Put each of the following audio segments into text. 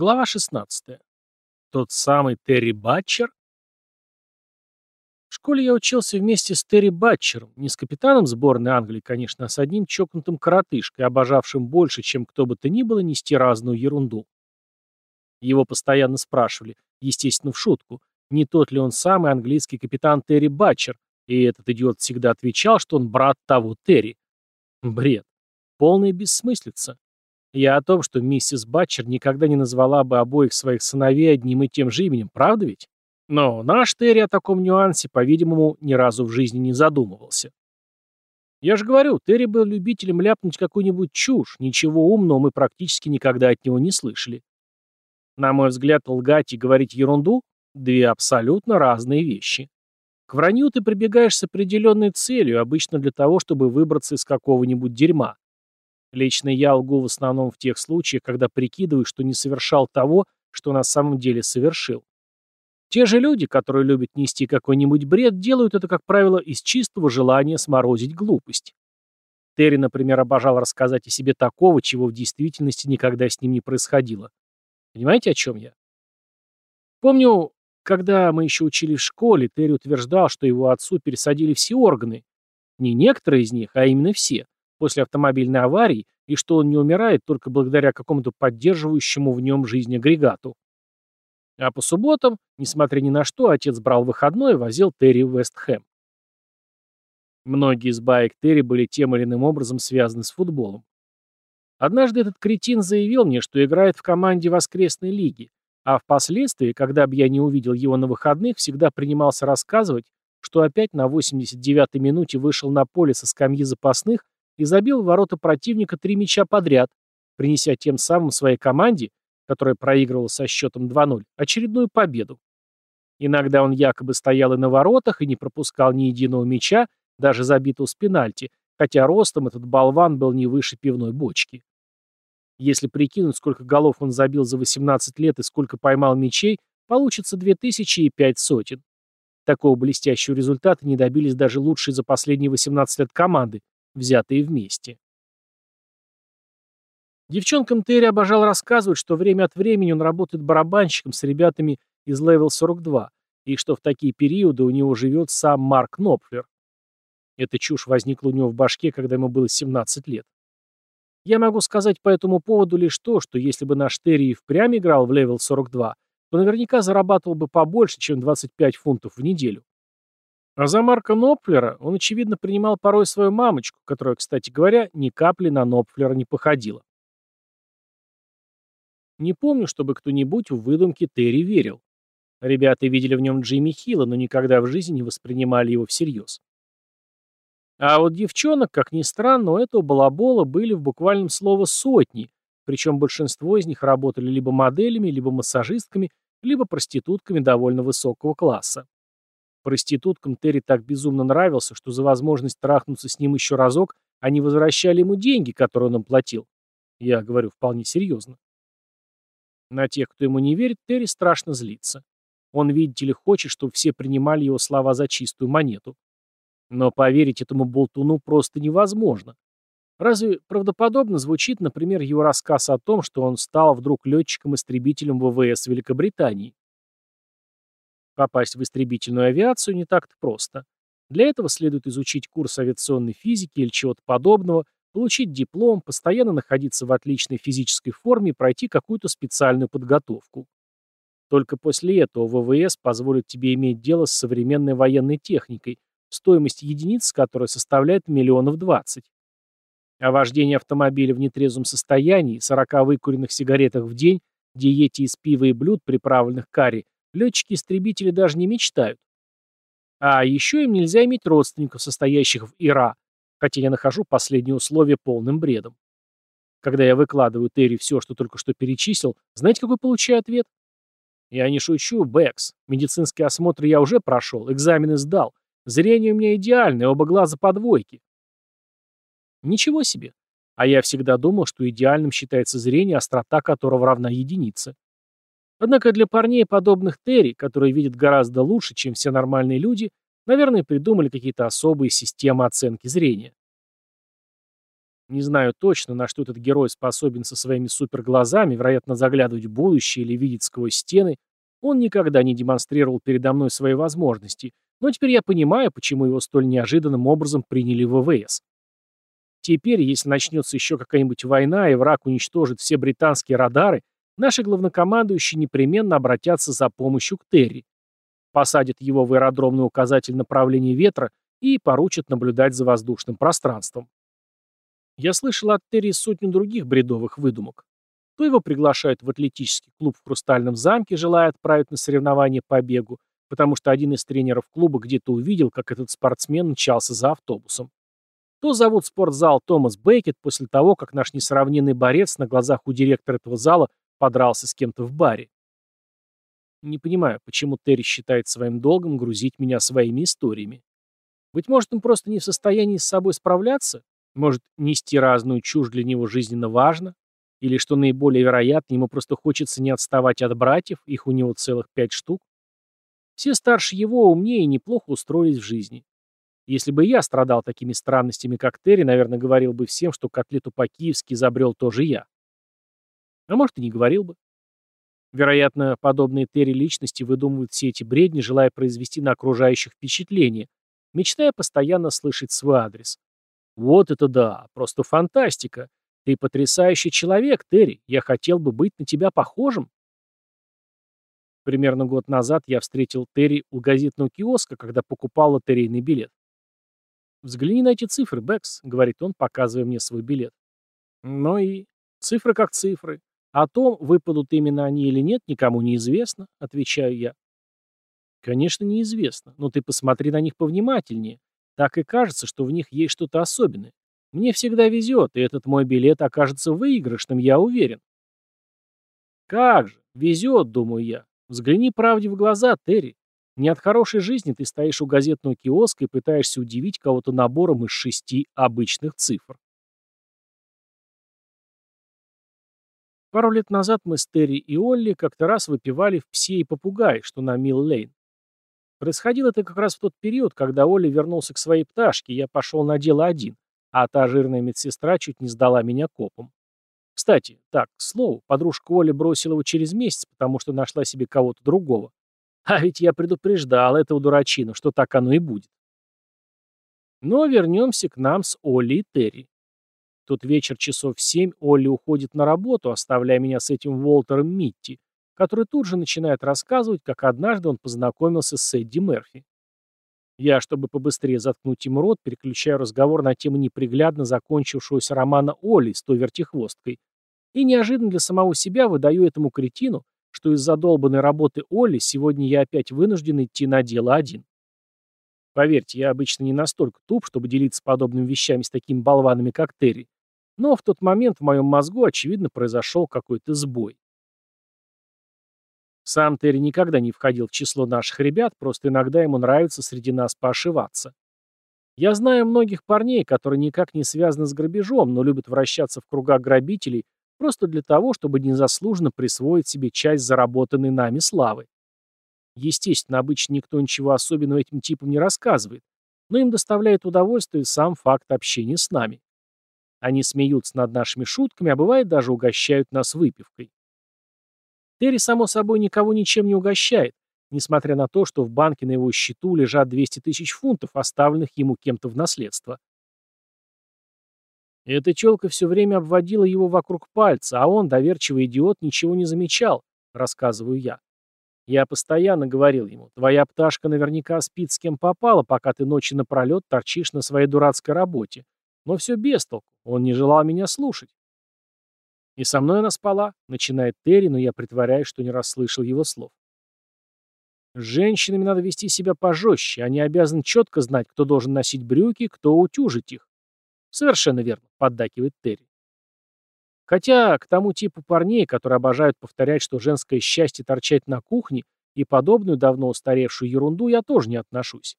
Глава 16. Тот самый Терри Батчер? В школе я учился вместе с Терри Батчером, не с капитаном сборной Англии, конечно, а с одним чокнутым коротышкой, обожавшим больше, чем кто бы то ни было, нести разную ерунду. Его постоянно спрашивали, естественно, в шутку, не тот ли он самый английский капитан Терри Батчер, и этот идиот всегда отвечал, что он брат того Терри. Бред. Полная бессмыслица. Я о том, что миссис Батчер никогда не назвала бы обоих своих сыновей одним и тем же именем, правда ведь? Но наш Терри о таком нюансе, по-видимому, ни разу в жизни не задумывался. Я же говорю, Терри был любителем ляпнуть какую-нибудь чушь, ничего умного мы практически никогда от него не слышали. На мой взгляд, лгать и говорить ерунду – две абсолютно разные вещи. К вранью ты прибегаешь с определенной целью, обычно для того, чтобы выбраться из какого-нибудь дерьма. Лично я лгу в основном в тех случаях, когда прикидываю, что не совершал того, что на самом деле совершил. Те же люди, которые любят нести какой-нибудь бред, делают это, как правило, из чистого желания сморозить глупость. Терри, например, обожал рассказать о себе такого, чего в действительности никогда с ним не происходило. Понимаете, о чем я? Помню, когда мы еще учились в школе, Терри утверждал, что его отцу пересадили все органы. Не некоторые из них, а именно все после автомобильной аварии и что он не умирает только благодаря какому-то поддерживающему в нем жизнь агрегату. А по субботам, несмотря ни на что, отец брал выходной и возил Терри в Вестхэм. Многие из баек Терри были тем или иным образом связаны с футболом. Однажды этот кретин заявил мне, что играет в команде воскресной лиги, а впоследствии, когда бы я не увидел его на выходных, всегда принимался рассказывать, что опять на 89-й минуте вышел на поле со скамьи запасных и забил в ворота противника три мяча подряд, принеся тем самым своей команде, которая проигрывала со счетом 2-0, очередную победу. Иногда он якобы стоял и на воротах, и не пропускал ни единого мяча, даже забитого с пенальти, хотя ростом этот болван был не выше пивной бочки. Если прикинуть, сколько голов он забил за 18 лет и сколько поймал мячей, получится 2000 и 5 сотен. Такого блестящего результата не добились даже лучшие за последние 18 лет команды, взятые вместе. Девчонкам Терри обожал рассказывать, что время от времени он работает барабанщиком с ребятами из Level 42, и что в такие периоды у него живет сам Марк Нопфлер. Эта чушь возникла у него в башке, когда ему было 17 лет. Я могу сказать по этому поводу лишь то, что если бы наш Терри и впрямь играл в Level 42, то наверняка зарабатывал бы побольше, чем 25 фунтов в неделю. А за Марка Нопфлера он, очевидно, принимал порой свою мамочку, которая, кстати говоря, ни капли на Нопфлера не походила. Не помню, чтобы кто-нибудь в выдумки Терри верил. Ребята видели в нем Джимми Хилла, но никогда в жизни не воспринимали его всерьез. А вот девчонок, как ни странно, у этого балабола были в буквальном слово сотни, причем большинство из них работали либо моделями, либо массажистками, либо проститутками довольно высокого класса. Проституткам Терри так безумно нравился, что за возможность трахнуться с ним еще разок они возвращали ему деньги, которые он им платил. Я говорю вполне серьезно. На тех, кто ему не верит, Терри страшно злится. Он, видите ли, хочет, чтобы все принимали его слова за чистую монету. Но поверить этому болтуну просто невозможно. Разве правдоподобно звучит, например, его рассказ о том, что он стал вдруг летчиком-истребителем ВВС Великобритании? Попасть в истребительную авиацию не так-то просто. Для этого следует изучить курс авиационной физики или чего-то подобного, получить диплом, постоянно находиться в отличной физической форме и пройти какую-то специальную подготовку. Только после этого ВВС позволит тебе иметь дело с современной военной техникой, стоимость единиц которой составляет миллионов двадцать. А вождение автомобиля в нетрезвом состоянии, 40 выкуренных сигаретах в день, диете из пива и блюд, приправленных карри, летчики-истребители даже не мечтают. А еще им нельзя иметь родственников, состоящих в ИРА, хотя я нахожу последнее условие полным бредом. Когда я выкладываю Терри все, что только что перечислил, знаете, какой получаю ответ? Я не шучу, Бэкс. Медицинский осмотр я уже прошел, экзамены сдал. Зрение у меня идеальное, оба глаза по двойке. Ничего себе. А я всегда думал, что идеальным считается зрение, острота которого равна единице. Однако для парней, подобных Терри, которые видят гораздо лучше, чем все нормальные люди, наверное, придумали какие-то особые системы оценки зрения. Не знаю точно, на что этот герой способен со своими суперглазами, вероятно, заглядывать в будущее или видеть сквозь стены. Он никогда не демонстрировал передо мной свои возможности, но теперь я понимаю, почему его столь неожиданным образом приняли в ВВС. Теперь, если начнется еще какая-нибудь война и враг уничтожит все британские радары, наши главнокомандующие непременно обратятся за помощью к Терри. Посадят его в аэродромный указатель направления ветра и поручат наблюдать за воздушным пространством. Я слышал от Терри сотню других бредовых выдумок. То его приглашают в атлетический клуб в Хрустальном замке, желая отправить на соревнования по бегу, потому что один из тренеров клуба где-то увидел, как этот спортсмен мчался за автобусом. То зовут спортзал Томас Бейкет после того, как наш несравненный борец на глазах у директора этого зала подрался с кем-то в баре. Не понимаю, почему Терри считает своим долгом грузить меня своими историями. Быть может, он просто не в состоянии с собой справляться? Может, нести разную чушь для него жизненно важно? Или, что наиболее вероятно, ему просто хочется не отставать от братьев, их у него целых пять штук? Все старше его умнее и неплохо устроились в жизни. Если бы я страдал такими странностями, как Терри, наверное, говорил бы всем, что котлету по-киевски изобрел тоже я. А может, и не говорил бы. Вероятно, подобные Терри личности выдумывают все эти бредни, желая произвести на окружающих впечатление, мечтая постоянно слышать свой адрес. Вот это да, просто фантастика. Ты потрясающий человек, Терри. Я хотел бы быть на тебя похожим. Примерно год назад я встретил Терри у газетного киоска, когда покупал лотерейный билет. «Взгляни на эти цифры, Бэкс», — говорит он, показывая мне свой билет. «Ну и? Цифры как цифры. О том, выпадут именно они или нет, никому не известно», — отвечаю я. «Конечно, неизвестно, но ты посмотри на них повнимательнее. Так и кажется, что в них есть что-то особенное. Мне всегда везет, и этот мой билет окажется выигрышным, я уверен. Как же, везет, думаю я. Взгляни правде в глаза, Терри. Не от хорошей жизни ты стоишь у газетного киоска и пытаешься удивить кого-то набором из шести обычных цифр. Пару лет назад мы с Терри и Олли как-то раз выпивали в «Псе и попугай», что на Милл-Лейн. Происходило это как раз в тот период, когда Оля вернулся к своей пташке, я пошел на дело один, а та жирная медсестра чуть не сдала меня копом. Кстати, так, к слову, подружка Оля бросила его через месяц, потому что нашла себе кого-то другого. А ведь я предупреждал этого дурачину, что так оно и будет. Но вернемся к нам с Олли и Терри. Тот вечер часов в семь Олли уходит на работу, оставляя меня с этим Уолтером Митти, который тут же начинает рассказывать, как однажды он познакомился с Эдди Мерфи. Я, чтобы побыстрее заткнуть ему рот, переключаю разговор на тему неприглядно закончившегося романа Оли с той вертихвосткой, и неожиданно для самого себя выдаю этому кретину, что из-за долбанной работы Оли сегодня я опять вынужден идти на дело один. Поверьте, я обычно не настолько туп, чтобы делиться подобными вещами с такими болванами, как Терри, но в тот момент в моем мозгу, очевидно, произошел какой-то сбой. Сам Терри никогда не входил в число наших ребят, просто иногда ему нравится среди нас поошиваться. Я знаю многих парней, которые никак не связаны с грабежом, но любят вращаться в кругах грабителей просто для того, чтобы незаслуженно присвоить себе часть заработанной нами славы. Естественно, обычно никто ничего особенного этим типам не рассказывает, но им доставляет удовольствие сам факт общения с нами. Они смеются над нашими шутками, а бывает даже угощают нас выпивкой. Терри, само собой, никого ничем не угощает, несмотря на то, что в банке на его счету лежат 200 тысяч фунтов, оставленных ему кем-то в наследство. Эта челка все время обводила его вокруг пальца, а он, доверчивый идиот, ничего не замечал, рассказываю я. Я постоянно говорил ему, твоя пташка наверняка спит с кем попало, пока ты ночи напролет торчишь на своей дурацкой работе. Но все без толку, он не желал меня слушать. «И со мной она спала», — начинает Терри, но я притворяюсь, что не расслышал его слов. С женщинами надо вести себя пожестче, они обязаны четко знать, кто должен носить брюки, кто утюжить их. Совершенно верно, поддакивает Терри. Хотя к тому типу парней, которые обожают повторять, что женское счастье торчать на кухне, и подобную давно устаревшую ерунду я тоже не отношусь.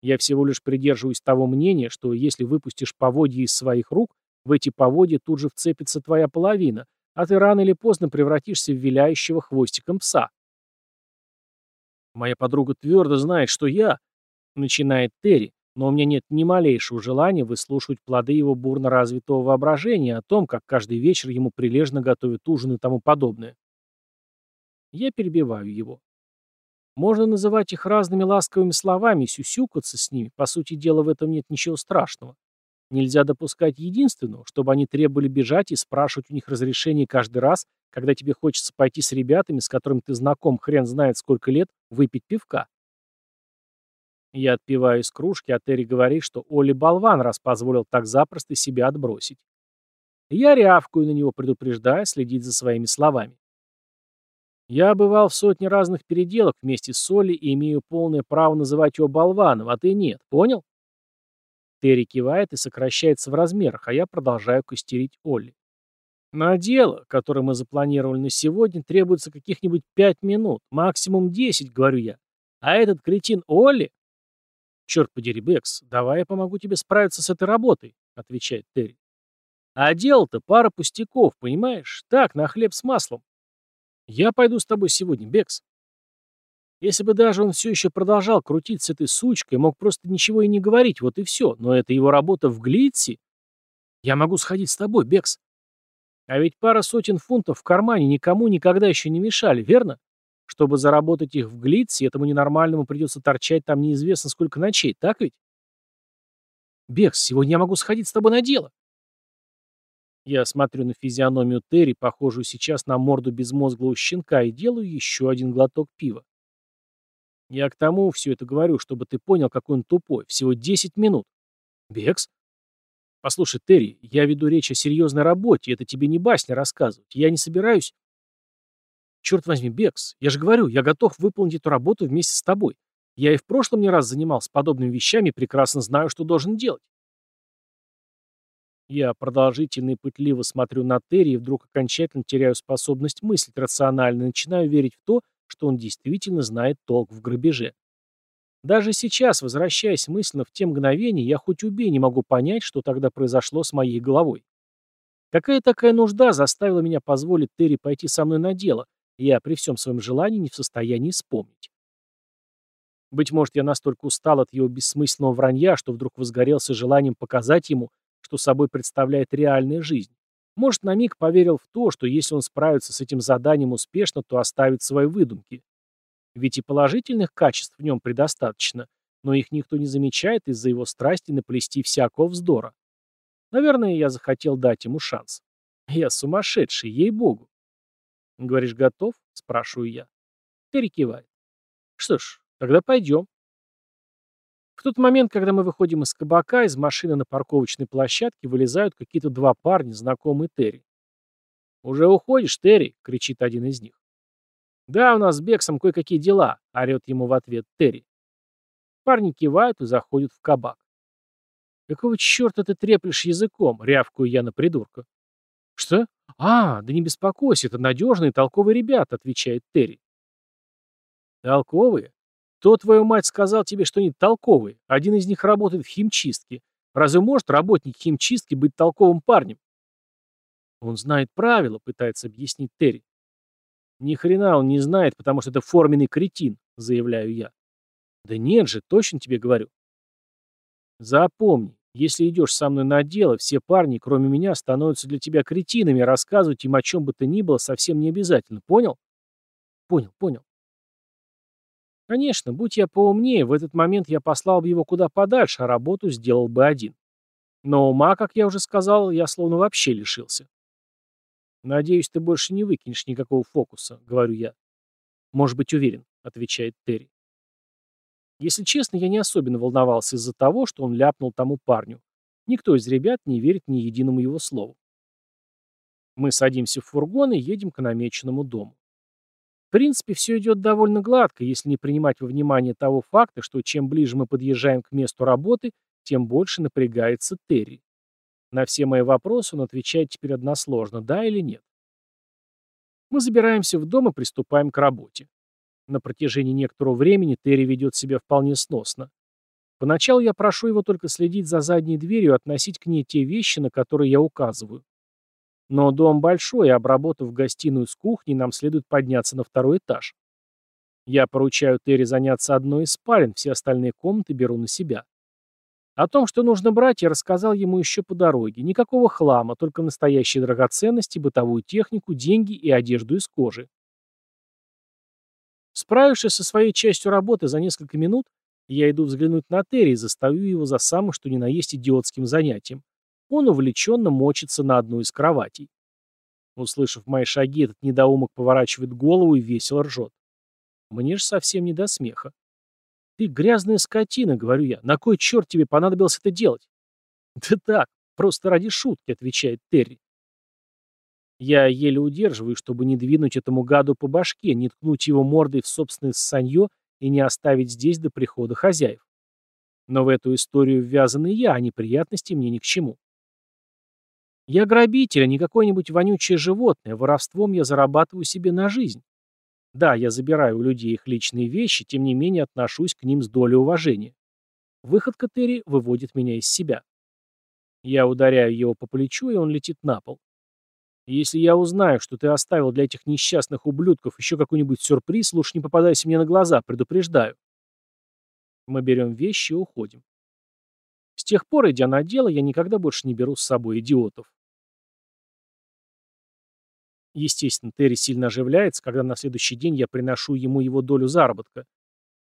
Я всего лишь придерживаюсь того мнения, что если выпустишь поводья из своих рук, в эти поводья тут же вцепится твоя половина, а ты рано или поздно превратишься в виляющего хвостиком пса. Моя подруга твердо знает, что я, начинает Терри, но у меня нет ни малейшего желания выслушивать плоды его бурно развитого воображения о том, как каждый вечер ему прилежно готовят ужин и тому подобное. Я перебиваю его. Можно называть их разными ласковыми словами, сюсюкаться с ними, по сути дела в этом нет ничего страшного. Нельзя допускать единственного, чтобы они требовали бежать и спрашивать у них разрешение каждый раз, когда тебе хочется пойти с ребятами, с которыми ты знаком хрен знает сколько лет, выпить пивка. Я отпиваю из кружки, а Терри говорит, что Оли болван, раз позволил так запросто себя отбросить. Я рявкую на него, предупреждая следить за своими словами. Я бывал в сотне разных переделок вместе с Олли и имею полное право называть его болваном, а ты нет, понял? Терри кивает и сокращается в размерах, а я продолжаю костерить Олли. На дело, которое мы запланировали на сегодня, требуется каких-нибудь пять минут, максимум десять, говорю я. А этот кретин Олли... Черт подери, Бекс, давай я помогу тебе справиться с этой работой, отвечает Терри. А дело-то пара пустяков, понимаешь? Так, на хлеб с маслом. Я пойду с тобой сегодня, Бекс. Если бы даже он все еще продолжал крутить с этой сучкой, мог просто ничего и не говорить, вот и все. Но это его работа в Глитси. Я могу сходить с тобой, Бекс. А ведь пара сотен фунтов в кармане никому никогда еще не мешали, верно? Чтобы заработать их в Глитси, этому ненормальному придется торчать там неизвестно сколько ночей, так ведь? Бекс, сегодня я могу сходить с тобой на дело. Я смотрю на физиономию Терри, похожую сейчас на морду безмозглого щенка, и делаю еще один глоток пива. Я к тому все это говорю, чтобы ты понял, какой он тупой. Всего 10 минут. Бекс? Послушай, Терри, я веду речь о серьезной работе, это тебе не басня рассказывать. Я не собираюсь... Черт возьми, Бекс, я же говорю, я готов выполнить эту работу вместе с тобой. Я и в прошлом не раз занимался подобными вещами и прекрасно знаю, что должен делать. Я продолжительно и пытливо смотрю на Терри и вдруг окончательно теряю способность мыслить рационально и начинаю верить в то, что он действительно знает толк в грабеже. Даже сейчас, возвращаясь мысленно в те мгновения, я хоть убей не могу понять, что тогда произошло с моей головой. Какая такая нужда заставила меня позволить Терри пойти со мной на дело, я при всем своем желании не в состоянии вспомнить. Быть может, я настолько устал от его бессмысленного вранья, что вдруг возгорелся желанием показать ему, что собой представляет реальная жизнь. Может, на миг поверил в то, что если он справится с этим заданием успешно, то оставит свои выдумки. Ведь и положительных качеств в нем предостаточно, но их никто не замечает из-за его страсти наплести всякого вздора. Наверное, я захотел дать ему шанс. Я сумасшедший, ей-богу. «Говоришь, готов?» — спрашиваю я. Терри. «Что ж, тогда пойдем. В тот момент, когда мы выходим из кабака, из машины на парковочной площадке вылезают какие-то два парня, знакомые Терри. «Уже уходишь, Терри?» — кричит один из них. «Да, у нас с Бексом кое-какие дела», — орет ему в ответ Терри. Парни кивают и заходят в кабак. «Какого черта ты треплешь языком?» — рявкую я на придурка. «Что? А, да не беспокойся, это надежные толковые ребята», — отвечает Терри. «Толковые? Кто, твою мать, сказал тебе, что они толковые? Один из них работает в химчистке. Разве может работник химчистки быть толковым парнем? Он знает правила, пытается объяснить Терри. Ни хрена он не знает, потому что это форменный кретин, заявляю я. Да нет же, точно тебе говорю. Запомни, если идешь со мной на дело, все парни, кроме меня, становятся для тебя кретинами, рассказывать им о чем бы то ни было совсем не обязательно, понял? Понял, понял. Конечно, будь я поумнее, в этот момент я послал бы его куда подальше, а работу сделал бы один. Но ума, как я уже сказал, я словно вообще лишился. «Надеюсь, ты больше не выкинешь никакого фокуса», — говорю я. «Может быть, уверен», — отвечает Терри. Если честно, я не особенно волновался из-за того, что он ляпнул тому парню. Никто из ребят не верит ни единому его слову. Мы садимся в фургон и едем к намеченному дому. В принципе, все идет довольно гладко, если не принимать во внимание того факта, что чем ближе мы подъезжаем к месту работы, тем больше напрягается Терри. На все мои вопросы он отвечает теперь односложно, да или нет. Мы забираемся в дом и приступаем к работе. На протяжении некоторого времени Терри ведет себя вполне сносно. Поначалу я прошу его только следить за задней дверью и относить к ней те вещи, на которые я указываю. Но дом большой, и обработав гостиную с кухней, нам следует подняться на второй этаж. Я поручаю Терри заняться одной из спален, все остальные комнаты беру на себя. О том, что нужно брать, я рассказал ему еще по дороге. Никакого хлама, только настоящие драгоценности, бытовую технику, деньги и одежду из кожи. Справившись со своей частью работы за несколько минут, я иду взглянуть на Терри и застаю его за самым что ни на есть идиотским занятием. Он увлеченно мочится на одну из кроватей. Услышав мои шаги, этот недоумок поворачивает голову и весело ржет. Мне же совсем не до смеха. «Ты грязная скотина», — говорю я. «На кой черт тебе понадобилось это делать?» «Да так, просто ради шутки», — отвечает Терри. Я еле удерживаю, чтобы не двинуть этому гаду по башке, не ткнуть его мордой в собственное санье и не оставить здесь до прихода хозяев. Но в эту историю ввязан и я, а неприятности мне ни к чему. Я грабитель, а не какое-нибудь вонючее животное. Воровством я зарабатываю себе на жизнь. Да, я забираю у людей их личные вещи, тем не менее отношусь к ним с долей уважения. Выходка Терри выводит меня из себя. Я ударяю его по плечу, и он летит на пол. Если я узнаю, что ты оставил для этих несчастных ублюдков еще какой-нибудь сюрприз, лучше не попадайся мне на глаза, предупреждаю. Мы берем вещи и уходим. С тех пор, идя на дело, я никогда больше не беру с собой идиотов. Естественно, Терри сильно оживляется, когда на следующий день я приношу ему его долю заработка.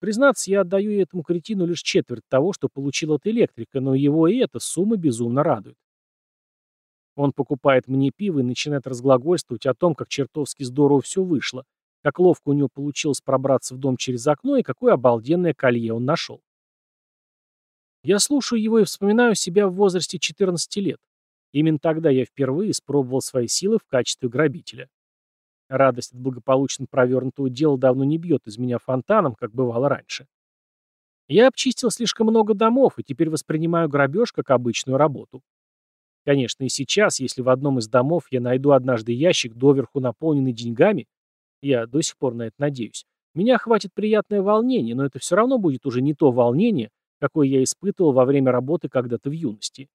Признаться, я отдаю этому кретину лишь четверть того, что получил от электрика, но его и эта сумма безумно радует. Он покупает мне пиво и начинает разглагольствовать о том, как чертовски здорово все вышло, как ловко у него получилось пробраться в дом через окно и какое обалденное колье он нашел. Я слушаю его и вспоминаю себя в возрасте 14 лет. Именно тогда я впервые испробовал свои силы в качестве грабителя. Радость от благополучно провернутого дела давно не бьет из меня фонтаном, как бывало раньше. Я обчистил слишком много домов и теперь воспринимаю грабеж как обычную работу. Конечно, и сейчас, если в одном из домов я найду однажды ящик, доверху наполненный деньгами, я до сих пор на это надеюсь, меня хватит приятное волнение, но это все равно будет уже не то волнение, какое я испытывал во время работы когда-то в юности.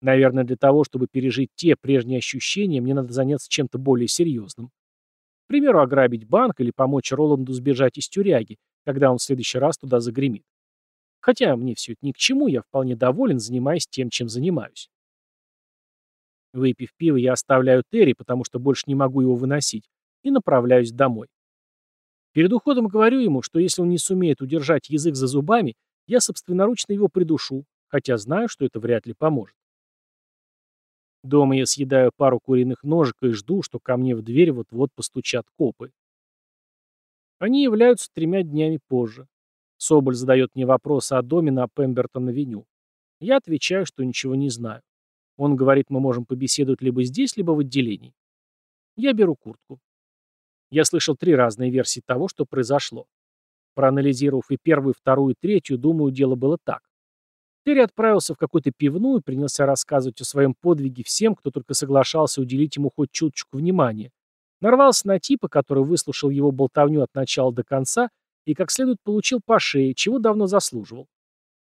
Наверное, для того, чтобы пережить те прежние ощущения, мне надо заняться чем-то более серьезным. К примеру, ограбить банк или помочь Роланду сбежать из тюряги, когда он в следующий раз туда загремит. Хотя мне все это ни к чему, я вполне доволен, занимаясь тем, чем занимаюсь. Выпив пиво, я оставляю Терри, потому что больше не могу его выносить, и направляюсь домой. Перед уходом говорю ему, что если он не сумеет удержать язык за зубами, я собственноручно его придушу, хотя знаю, что это вряд ли поможет. Дома я съедаю пару куриных ножек и жду, что ко мне в дверь вот-вот постучат копы. Они являются тремя днями позже. Соболь задает мне вопросы о доме на Пембертон-авеню. Я отвечаю, что ничего не знаю. Он говорит, мы можем побеседовать либо здесь, либо в отделении. Я беру куртку. Я слышал три разные версии того, что произошло. Проанализировав и первую, вторую, и третью, думаю, дело было так. Терри отправился в какую-то пивную и принялся рассказывать о своем подвиге всем, кто только соглашался уделить ему хоть чуточку внимания. Нарвался на типа, который выслушал его болтовню от начала до конца и как следует получил по шее, чего давно заслуживал.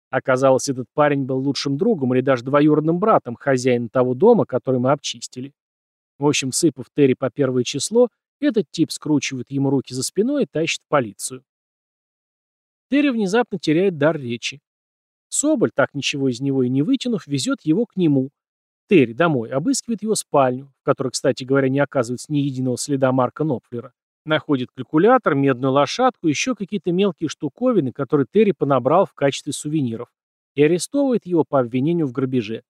Оказалось, этот парень был лучшим другом или даже двоюродным братом хозяина того дома, который мы обчистили. В общем, сыпав Терри по первое число, этот тип скручивает ему руки за спиной и тащит в полицию. Терри внезапно теряет дар речи. Соболь, так ничего из него и не вытянув, везет его к нему. Терри домой, обыскивает его спальню, в которой, кстати говоря, не оказывается ни единого следа Марка Нопфлера. Находит калькулятор, медную лошадку, еще какие-то мелкие штуковины, которые Терри понабрал в качестве сувениров, и арестовывает его по обвинению в грабеже.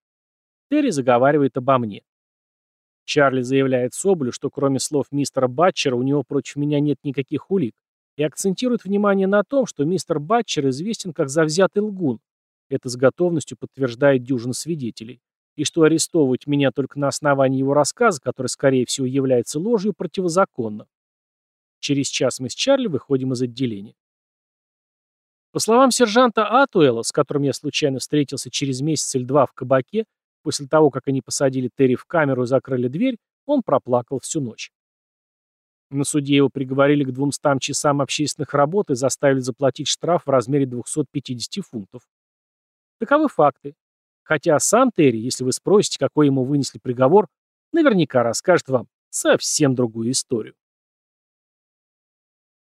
Терри заговаривает обо мне. Чарли заявляет Соболю, что кроме слов мистера Батчера у него против меня нет никаких улик, и акцентирует внимание на том, что мистер Батчер известен как завзятый лгун, это с готовностью подтверждает дюжина свидетелей. И что арестовывать меня только на основании его рассказа, который, скорее всего, является ложью, противозаконно. Через час мы с Чарли выходим из отделения. По словам сержанта Атуэла, с которым я случайно встретился через месяц или два в кабаке, после того, как они посадили Терри в камеру и закрыли дверь, он проплакал всю ночь. На суде его приговорили к 200 часам общественных работ и заставили заплатить штраф в размере 250 фунтов. Таковы факты. Хотя сам Терри, если вы спросите, какой ему вынесли приговор, наверняка расскажет вам совсем другую историю.